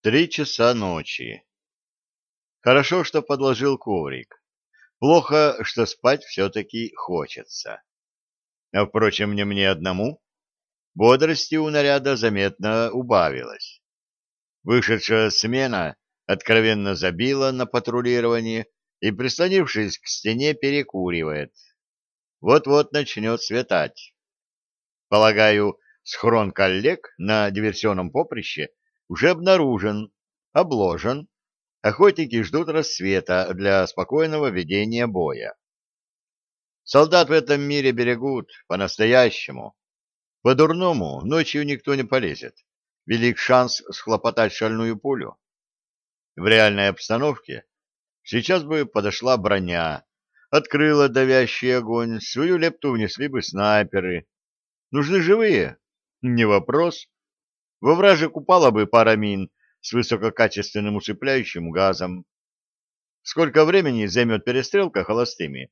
Три часа ночи. Хорошо, что подложил коврик. Плохо, что спать все-таки хочется. А, впрочем, не мне одному. Бодрости у наряда заметно убавилось. Вышедшая смена откровенно забила на патрулирование и, прислонившись к стене, перекуривает. Вот-вот начнет светать. Полагаю, схрон коллег на диверсионном поприще уже обнаружен, обложен. Охотники ждут рассвета для спокойного ведения боя. Солдат в этом мире берегут по-настоящему. По-дурному ночью никто не полезет. Велик шанс схлопотать шальную пулю. В реальной обстановке сейчас бы подошла броня, открыла давящий огонь, свою лепту внесли бы снайперы. Нужны живые? Не вопрос. Во враже упала бы пара мин с высококачественным усыпляющим газом. Сколько времени займет перестрелка холостыми?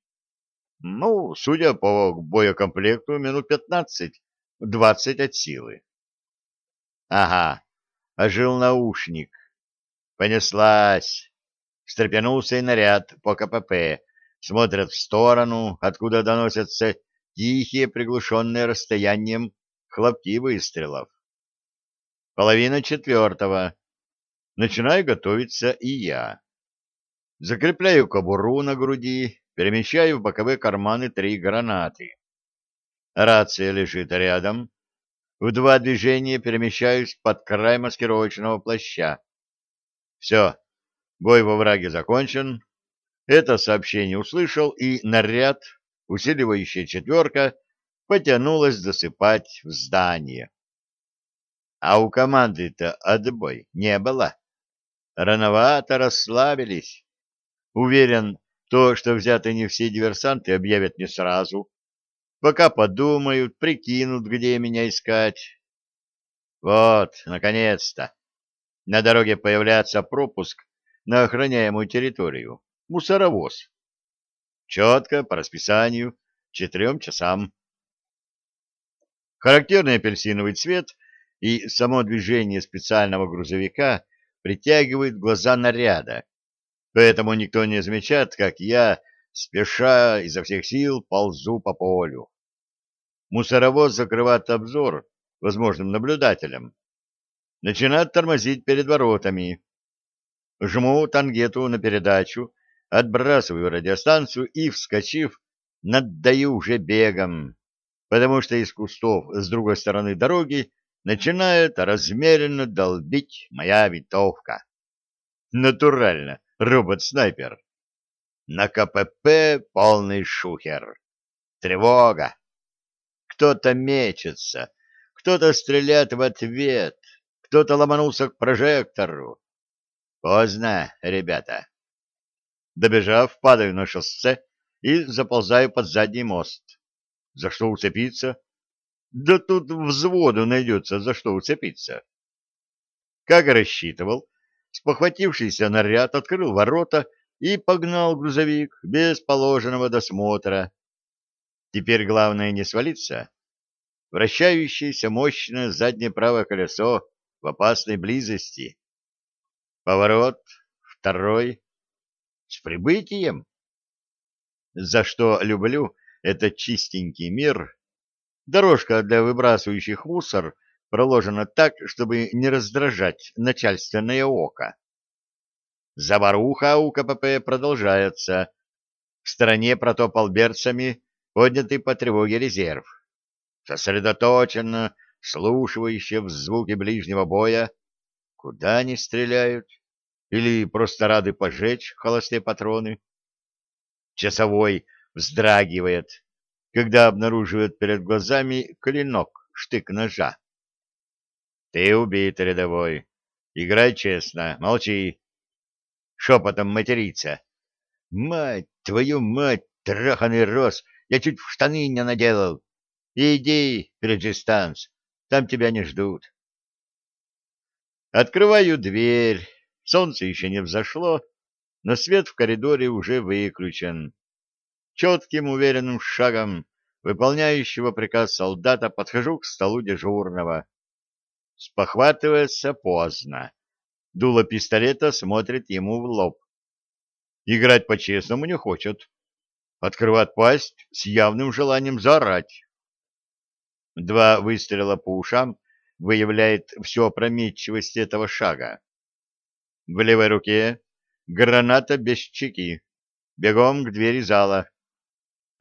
Ну, судя по боекомплекту, минут пятнадцать, двадцать от силы. Ага, ожил наушник. Понеслась. Встрепенулся и наряд по КПП. Смотрят в сторону, откуда доносятся тихие, приглушенные расстоянием хлопки выстрелов. Половина четвертого. Начинаю готовиться и я. Закрепляю кобуру на груди, перемещаю в боковые карманы три гранаты. Рация лежит рядом. В два движения перемещаюсь под край маскировочного плаща. Все, бой во враге закончен. Это сообщение услышал, и наряд, усиливающая четверка, потянулась досыпать в здание. А у команды-то отбой не было. Рановато расслабились. Уверен, то, что взяты не все диверсанты, объявят не сразу. Пока подумают, прикинут, где меня искать. Вот, наконец-то. На дороге появляется пропуск на охраняемую территорию. Мусоровоз. Четко, по расписанию, четырем часам. Характерный апельсиновый цвет и само движение специального грузовика притягивает глаза наряда, поэтому никто не замечает, как я, спеша изо всех сил, ползу по полю. Мусоровоз закрывает обзор возможным наблюдателям. Начинает тормозить перед воротами. Жму тангету на передачу, отбрасываю радиостанцию и, вскочив, наддаю уже бегом, потому что из кустов с другой стороны дороги начинает размеренно долбить моя винтовка. Натурально, робот-снайпер. На КПП полный шухер. Тревога. Кто-то мечется, кто-то стреляет в ответ, кто-то ломанулся к прожектору. Поздно, ребята. Добежав, падаю на шоссе и заползаю под задний мост. За что уцепиться? Да тут взводу найдется, за что уцепиться. Как и рассчитывал, спохватившийся наряд открыл ворота и погнал грузовик без положенного досмотра. Теперь главное не свалиться. Вращающееся мощное заднее правое колесо в опасной близости. Поворот, второй. С прибытием. За что люблю этот чистенький мир, Дорожка для выбрасывающих мусор проложена так, чтобы не раздражать начальственное око. Заваруха у КПП продолжается. В стороне протопал берцами поднятый по тревоге резерв. Сосредоточенно, слушающие в звуки ближнего боя, куда они стреляют? Или просто рады пожечь холостые патроны? Часовой вздрагивает, когда обнаруживает перед глазами клинок, штык ножа. Ты убит, рядовой. Играй честно, молчи. Шепотом материться. Мать, твою мать, траханный рос, я чуть в штаны не наделал. Иди, Реджистанс, там тебя не ждут. Открываю дверь. Солнце еще не взошло, но свет в коридоре уже выключен. Четким уверенным шагом выполняющего приказ солдата подхожу к столу дежурного. Спохватывается поздно. Дуло пистолета смотрит ему в лоб. Играть по-честному не хочет. Открывает пасть с явным желанием заорать. Два выстрела по ушам выявляет всю опрометчивость этого шага. В левой руке граната без чеки. Бегом к двери зала.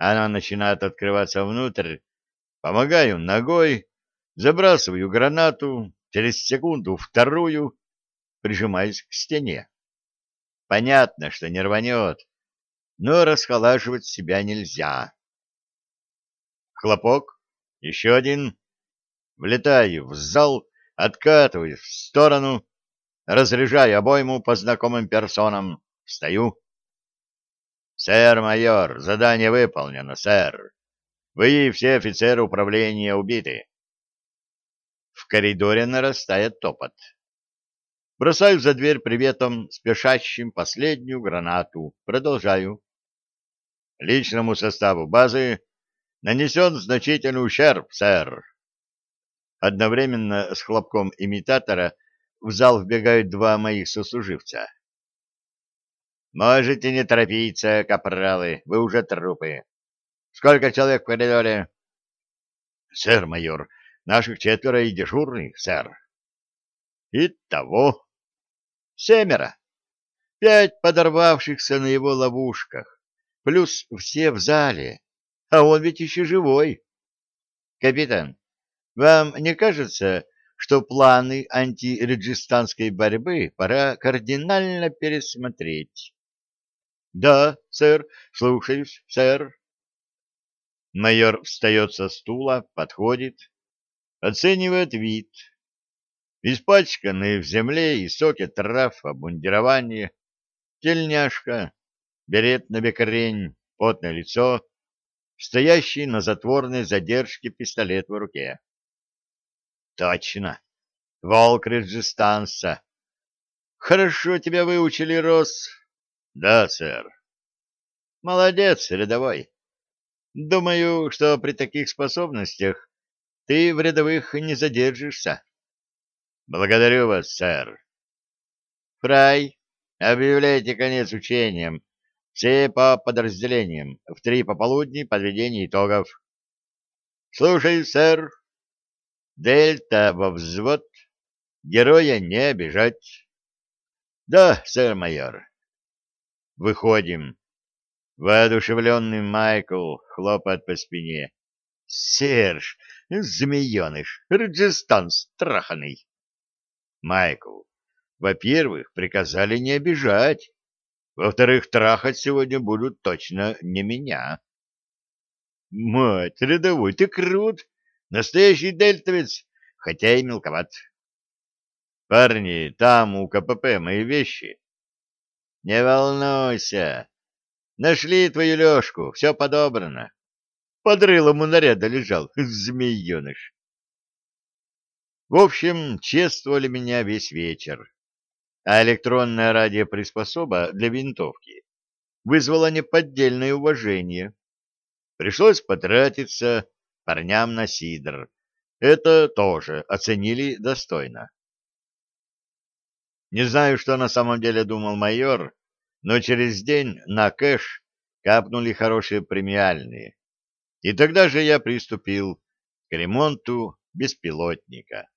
Она начинает открываться внутрь. Помогаю ногой, забрасываю гранату, через секунду вторую, прижимаюсь к стене. Понятно, что не рванет, но расхолаживать себя нельзя. Хлопок, еще один. Влетаю в зал, откатываюсь в сторону, разряжаю обойму по знакомым персонам, встаю. «Сэр майор, задание выполнено, сэр. Вы и все офицеры управления убиты». В коридоре нарастает топот. Бросаю за дверь приветом спешащим последнюю гранату. Продолжаю. Личному составу базы нанесен значительный ущерб, сэр. Одновременно с хлопком имитатора в зал вбегают два моих сослуживца. «Можете не торопиться, капралы, вы уже трупы. Сколько человек в коридоре?» «Сэр, майор, наших четверо и дежурный, сэр». «Итого семеро. Пять подорвавшихся на его ловушках, плюс все в зале, а он ведь еще живой. Капитан, вам не кажется, что планы антиреджистанской борьбы пора кардинально пересмотреть?» Да, сэр, слушаюсь, сэр. Майор встает со стула, подходит, оценивает вид. Испачканные в земле и соки трав обмундирование, тельняшка, берет на бекрень, потное лицо, стоящий на затворной задержке пистолет в руке. Точно, волк Реджистанса. Хорошо тебя выучили, Рос. Да, сэр. Молодец, рядовой. Думаю, что при таких способностях ты в рядовых не задержишься. Благодарю вас, сэр. Фрай, объявляйте конец учениям. Все по подразделениям. В три пополудни подведение итогов. Слушай, сэр. Дельта во взвод. Героя не обижать. Да, сэр майор. Выходим. Воодушевленный Майкл хлопает по спине. Серж, змееныш, Раджистан страханный. Майкл, во-первых, приказали не обижать. Во-вторых, трахать сегодня будут точно не меня. Мать, рядовой, ты крут. Настоящий дельтовец, хотя и мелковат. Парни, там у КПП мои вещи. Не волнуйся. Нашли твою Лешку, все подобрано. Под рылом у наряда лежал, змееныш. В общем, чествовали меня весь вечер. А электронная радиоприспособа для винтовки вызвала неподдельное уважение. Пришлось потратиться парням на сидр. Это тоже оценили достойно. Не знаю, что на самом деле думал майор, но через день на кэш капнули хорошие премиальные. И тогда же я приступил к ремонту беспилотника.